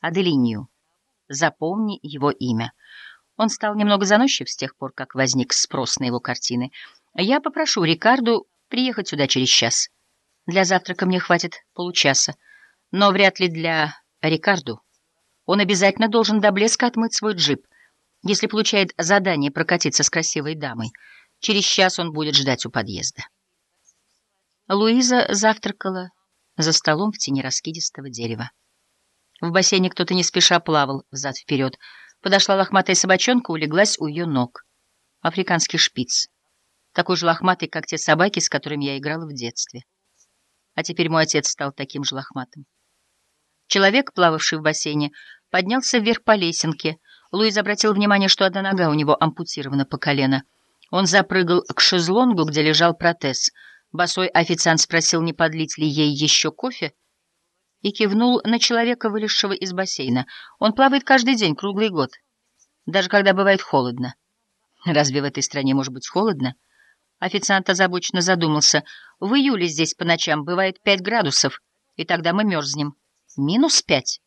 Аделинью. Запомни его имя. Он стал немного заносчив с тех пор, как возник спрос на его картины. Я попрошу Рикарду приехать сюда через час. Для завтрака мне хватит получаса, но вряд ли для Рикарду. Он обязательно должен до блеска отмыть свой джип, если получает задание прокатиться с красивой дамой. Через час он будет ждать у подъезда. Луиза завтракала за столом в тени раскидистого дерева. В бассейне кто-то не спеша плавал взад-вперед. Подошла лохматая собачонка, улеглась у ее ног. Африканский шпиц. Такой же лохматый, как те собаки, с которыми я играла в детстве. А теперь мой отец стал таким же лохматым. Человек, плававший в бассейне, поднялся вверх по лесенке. Луиз обратил внимание, что одна нога у него ампутирована по колено. Он запрыгал к шезлонгу, где лежал протез. Босой официант спросил, не подлить ли ей еще кофе, и кивнул на человека, вылезшего из бассейна. Он плавает каждый день, круглый год, даже когда бывает холодно. Разве в этой стране может быть холодно? Официант озабоченно задумался. В июле здесь по ночам бывает пять градусов, и тогда мы мерзнем. Минус пять?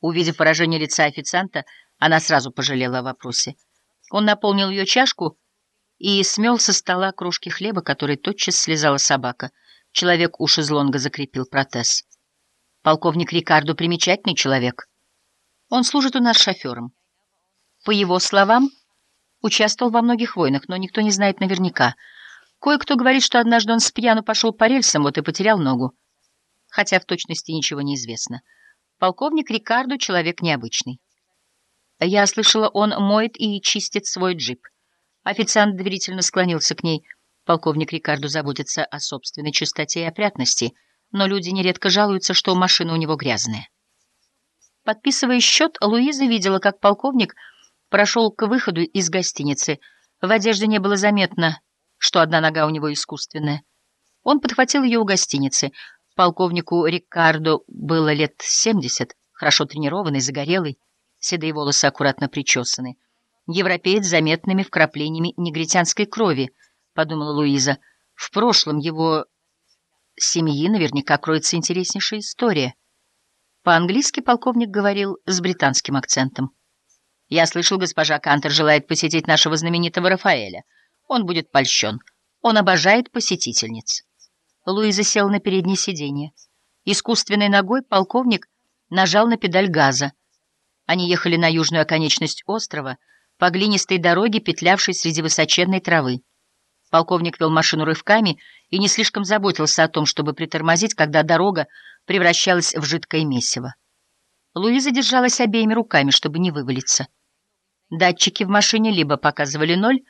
Увидев выражение лица официанта, она сразу пожалела о вопросе. Он наполнил ее чашку и смел со стола крошки хлеба, который тотчас слезала собака. Человек у шезлонга закрепил протез. Полковник Рикардо примечательный человек. Он служит у нас шофером. По его словам, участвовал во многих войнах, но никто не знает наверняка. Кое-кто говорит, что однажды он с пьяну пошел по рельсам, вот и потерял ногу. Хотя в точности ничего не известно. Полковник Рикардо — человек необычный. Я слышала, он моет и чистит свой джип. Официант доверительно склонился к ней. Полковник Рикардо заботится о собственной чистоте и опрятности — но люди нередко жалуются, что машина у него грязная. Подписывая счет, Луиза видела, как полковник прошел к выходу из гостиницы. В одежде не было заметно, что одна нога у него искусственная. Он подхватил ее у гостиницы. Полковнику Рикардо было лет семьдесят, хорошо тренированный, загорелый, седые волосы аккуратно причесаны. Европеец с заметными вкраплениями негритянской крови, подумала Луиза. В прошлом его семьи наверняка кроется интереснейшая история. По-английски полковник говорил с британским акцентом. «Я слышал, госпожа Кантер желает посетить нашего знаменитого Рафаэля. Он будет польщен. Он обожает посетительниц». Луиза сел на переднее сиденье. Искусственной ногой полковник нажал на педаль газа. Они ехали на южную оконечность острова, по глинистой дороге, петлявшей среди высоченной травы. Полковник вел машину рывками и не слишком заботился о том, чтобы притормозить, когда дорога превращалась в жидкое месиво. Луиза держалась обеими руками, чтобы не вывалиться. Датчики в машине либо показывали ноль,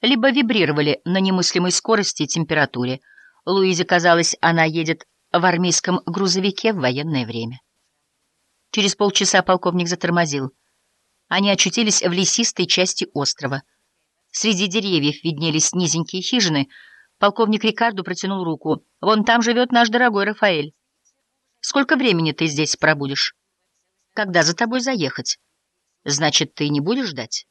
либо вибрировали на немыслимой скорости и температуре. Луизе казалось, она едет в армейском грузовике в военное время. Через полчаса полковник затормозил. Они очутились в лесистой части острова — Среди деревьев виднелись низенькие хижины. Полковник Рикардо протянул руку. «Вон там живет наш дорогой Рафаэль. Сколько времени ты здесь пробудешь? Когда за тобой заехать? Значит, ты не будешь ждать?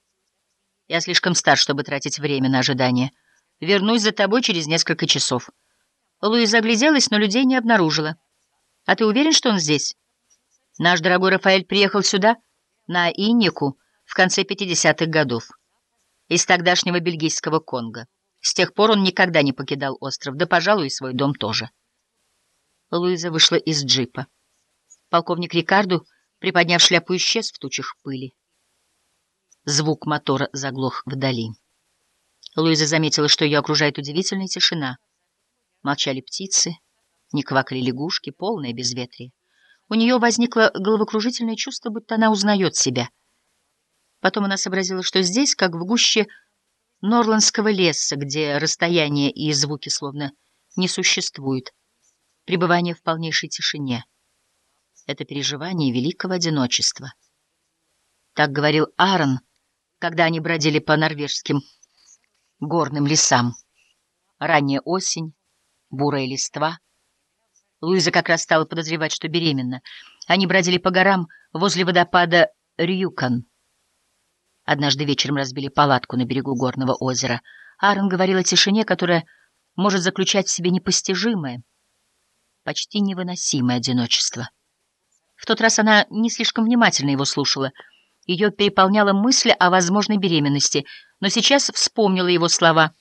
Я слишком стар, чтобы тратить время на ожидание. Вернусь за тобой через несколько часов». Луиза огляделась, но людей не обнаружила. «А ты уверен, что он здесь?» «Наш дорогой Рафаэль приехал сюда, на Иннику, в конце 50-х годов» из тогдашнего бельгийского Конго. С тех пор он никогда не покидал остров, да, пожалуй, и свой дом тоже. Луиза вышла из джипа. Полковник Рикарду, приподняв шляпу, исчез в тучах пыли. Звук мотора заглох вдали. Луиза заметила, что ее окружает удивительная тишина. Молчали птицы, не квакали лягушки, полное безветрие. У нее возникло головокружительное чувство, будто она узнает себя — Потом она сообразила, что здесь, как в гуще Норландского леса, где расстояние и звуки словно не существуют, пребывание в полнейшей тишине. Это переживание великого одиночества. Так говорил Аарон, когда они бродили по норвежским горным лесам. Ранняя осень, бурая листва. Луиза как раз стала подозревать, что беременна. Они бродили по горам возле водопада Рюкан. Однажды вечером разбили палатку на берегу горного озера. Аарон говорил о тишине, которая может заключать в себе непостижимое, почти невыносимое одиночество. В тот раз она не слишком внимательно его слушала. Ее переполняла мысль о возможной беременности, но сейчас вспомнила его слова —